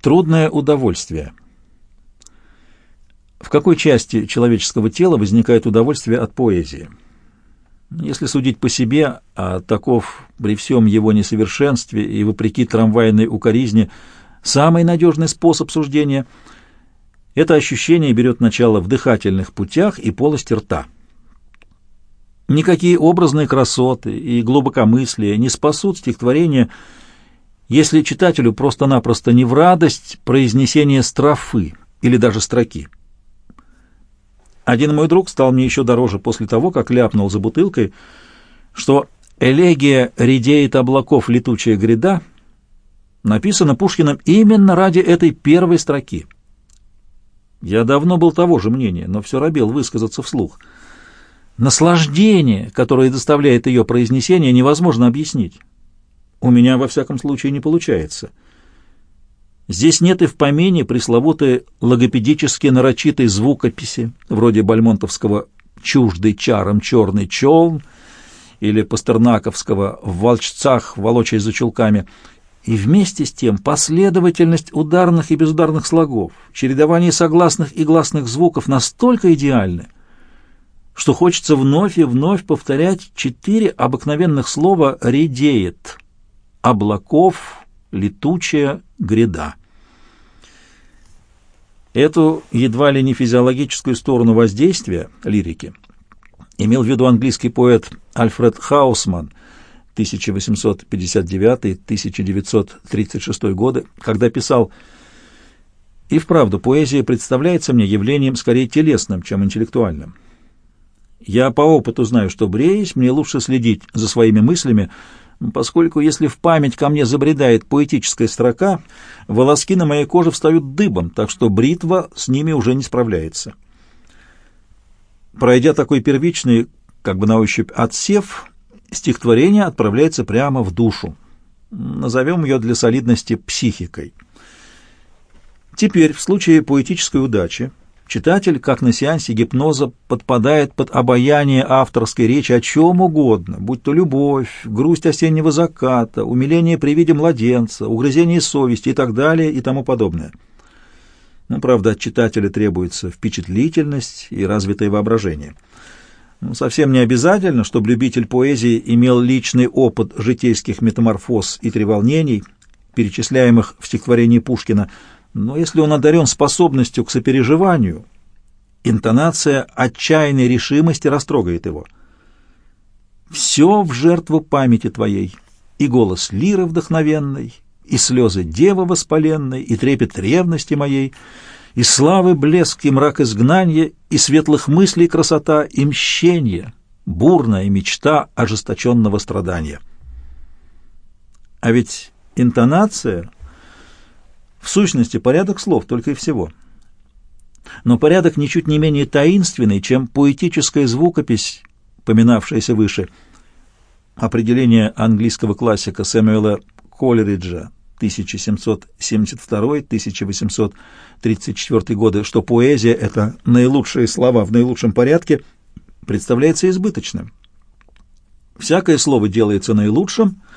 Трудное удовольствие. В какой части человеческого тела возникает удовольствие от поэзии? Если судить по себе, а таков при всем его несовершенстве и вопреки трамвайной укоризне самый надежный способ суждения, это ощущение берет начало в дыхательных путях и полости рта. Никакие образные красоты и глубокомыслие не спасут стихотворение, если читателю просто-напросто не в радость произнесения строфы или даже строки. Один мой друг стал мне еще дороже после того, как ляпнул за бутылкой, что «Элегия редеет облаков летучая гряда» написана Пушкиным именно ради этой первой строки. Я давно был того же мнения, но все робел высказаться вслух. Наслаждение, которое доставляет ее произнесение, невозможно объяснить. У меня, во всяком случае, не получается. Здесь нет и в помине пресловутой логопедически нарочитой звукописи, вроде бальмонтовского «чуждый чаром черный челн» или пастернаковского «в волчцах, волочай за чулками», и вместе с тем последовательность ударных и безударных слогов, чередование согласных и гласных звуков настолько идеальны, что хочется вновь и вновь повторять четыре обыкновенных слова «редеет», облаков, летучая гряда. Эту едва ли не физиологическую сторону воздействия лирики имел в виду английский поэт Альфред Хаусман 1859-1936 годы, когда писал «И вправду поэзия представляется мне явлением скорее телесным, чем интеллектуальным. Я по опыту знаю, что бреясь, мне лучше следить за своими мыслями, поскольку если в память ко мне забредает поэтическая строка, волоски на моей коже встают дыбом, так что бритва с ними уже не справляется. Пройдя такой первичный, как бы на ощупь, отсев, стихотворение отправляется прямо в душу. Назовем ее для солидности психикой. Теперь, в случае поэтической удачи, Читатель, как на сеансе гипноза, подпадает под обаяние авторской речи о чем угодно, будь то любовь, грусть осеннего заката, умиление при виде младенца, угрызение совести и так далее и тому подобное. Ну, правда, от читателя требуется впечатлительность и развитое воображение. Ну, совсем не обязательно, чтобы любитель поэзии имел личный опыт житейских метаморфоз и треволнений, перечисляемых в стихотворении Пушкина – но если он одарен способностью к сопереживанию, интонация отчаянной решимости растрогает его. «Все в жертву памяти твоей, и голос лиры вдохновенной, и слезы девы воспаленной, и трепет ревности моей, и славы блеск, и мрак изгнания, и светлых мыслей красота, и мщение, бурная мечта ожесточенного страдания». А ведь интонация — в сущности, порядок слов только и всего. Но порядок ничуть не менее таинственный, чем поэтическая звукопись, поминавшаяся выше. Определение английского классика Сэмюэла Колериджа 1772-1834 годы, что поэзия — это наилучшие слова в наилучшем порядке, представляется избыточным. Всякое слово делается наилучшим —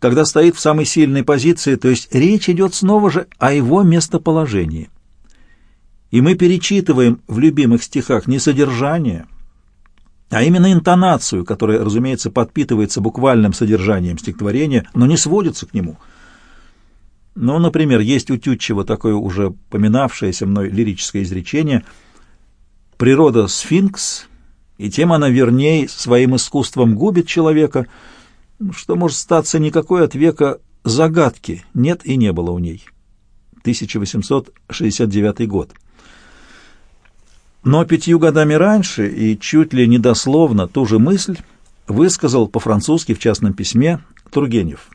когда стоит в самой сильной позиции, то есть речь идет снова же о его местоположении. И мы перечитываем в любимых стихах не содержание, а именно интонацию, которая, разумеется, подпитывается буквальным содержанием стихотворения, но не сводится к нему. Ну, например, есть у Тютчева такое уже поминавшееся мной лирическое изречение «Природа — сфинкс, и тем она верней своим искусством губит человека», что может статься никакой от века загадки нет и не было у ней. 1869 год. Но пятью годами раньше и чуть ли недословно ту же мысль высказал по-французски в частном письме Тургенев.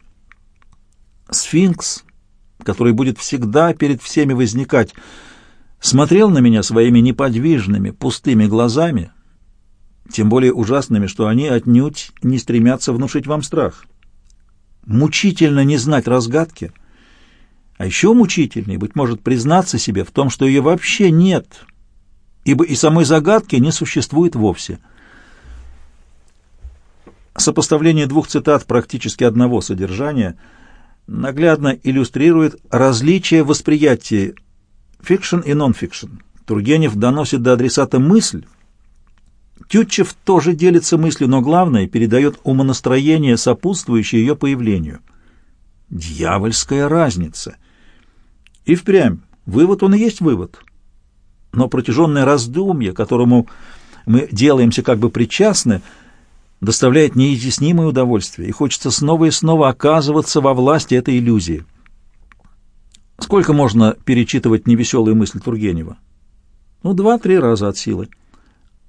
«Сфинкс, который будет всегда перед всеми возникать, смотрел на меня своими неподвижными, пустыми глазами, тем более ужасными, что они отнюдь не стремятся внушить вам страх. Мучительно не знать разгадки, а еще мучительнее, быть может, признаться себе в том, что ее вообще нет, ибо и самой загадки не существует вовсе. Сопоставление двух цитат практически одного содержания наглядно иллюстрирует различие восприятия фикшн и нон-фикшн. Тургенев доносит до адресата мысль. Тютчев тоже делится мыслью, но главное передает умонастроение, сопутствующее ее появлению. Дьявольская разница. И впрямь, вывод он и есть вывод. Но протяженное раздумье, которому мы делаемся как бы причастны, доставляет неизъяснимое удовольствие, и хочется снова и снова оказываться во власти этой иллюзии. Сколько можно перечитывать невеселые мысли Тургенева? Ну, два-три раза от силы.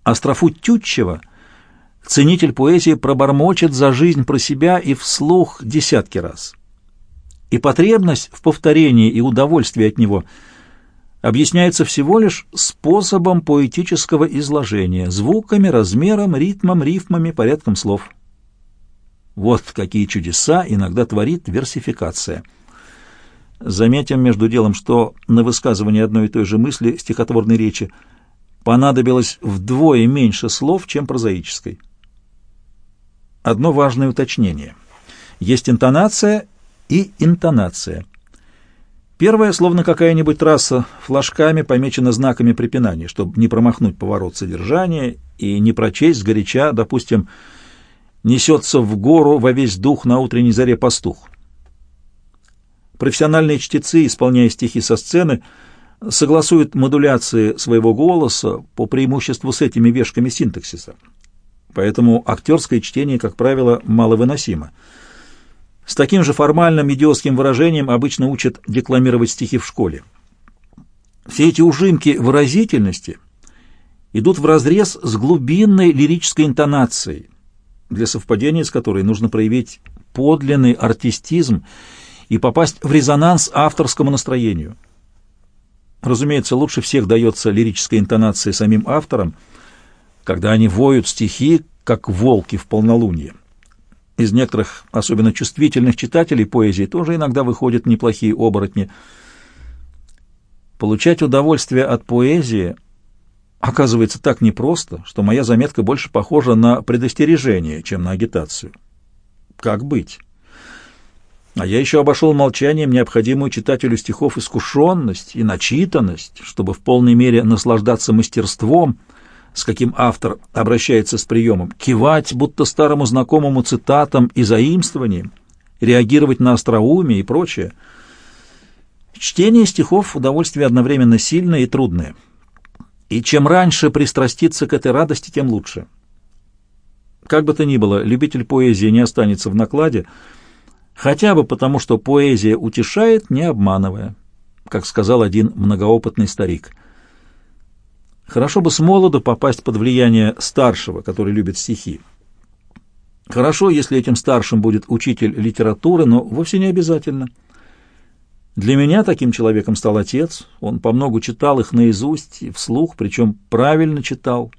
А строфу Тютчева ценитель поэзии пробормочет за жизнь про себя и вслух десятки раз. И потребность в повторении и удовольствие от него объясняется всего лишь способом поэтического изложения, звуками, размером, ритмом, рифмами, порядком слов. Вот какие чудеса иногда творит версификация – Заметим между делом, что на высказывание одной и той же мысли стихотворной речи понадобилось вдвое меньше слов, чем прозаической. Одно важное уточнение. Есть интонация и интонация. Первая, словно какая-нибудь трасса, флажками помечена знаками препинания, чтобы не промахнуть поворот содержания и не прочесть сгоряча, допустим, «несется в гору во весь дух на утренней заре пастух». Профессиональные чтецы, исполняя стихи со сцены, согласуют модуляции своего голоса по преимуществу с этими вешками синтаксиса. Поэтому актерское чтение, как правило, маловыносимо. С таким же формальным идиотским выражением обычно учат декламировать стихи в школе. Все эти ужимки выразительности идут вразрез с глубинной лирической интонацией, для совпадения с которой нужно проявить подлинный артистизм и попасть в резонанс авторскому настроению. Разумеется, лучше всех дается лирическая интонация самим авторам, когда они воют стихи, как волки в полнолуние. Из некоторых, особенно чувствительных читателей поэзии, тоже иногда выходят неплохие оборотни. Получать удовольствие от поэзии оказывается так непросто, что моя заметка больше похожа на предостережение, чем на агитацию. Как быть? А я еще обошел молчанием необходимую читателю стихов искушенность и начитанность, чтобы в полной мере наслаждаться мастерством, с каким автор обращается с приемом, кивать, будто старому знакомому цитатам и заимствованиям, реагировать на остроумие и прочее. Чтение стихов — удовольствие одновременно сильное и трудное. И чем раньше пристраститься к этой радости, тем лучше. Как бы то ни было, любитель поэзии не останется в накладе — хотя бы потому, что поэзия утешает, не обманывая, как сказал один многоопытный старик. Хорошо бы с молоду попасть под влияние старшего, который любит стихи. Хорошо, если этим старшим будет учитель литературы, но вовсе не обязательно. Для меня таким человеком стал отец. Он по помногу читал их наизусть и вслух, причем правильно читал,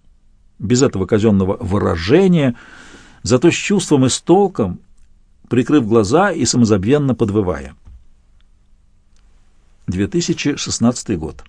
без этого казенного выражения, зато с чувством и с толком, прикрыв глаза и самозабвенно подвывая. 2016 год.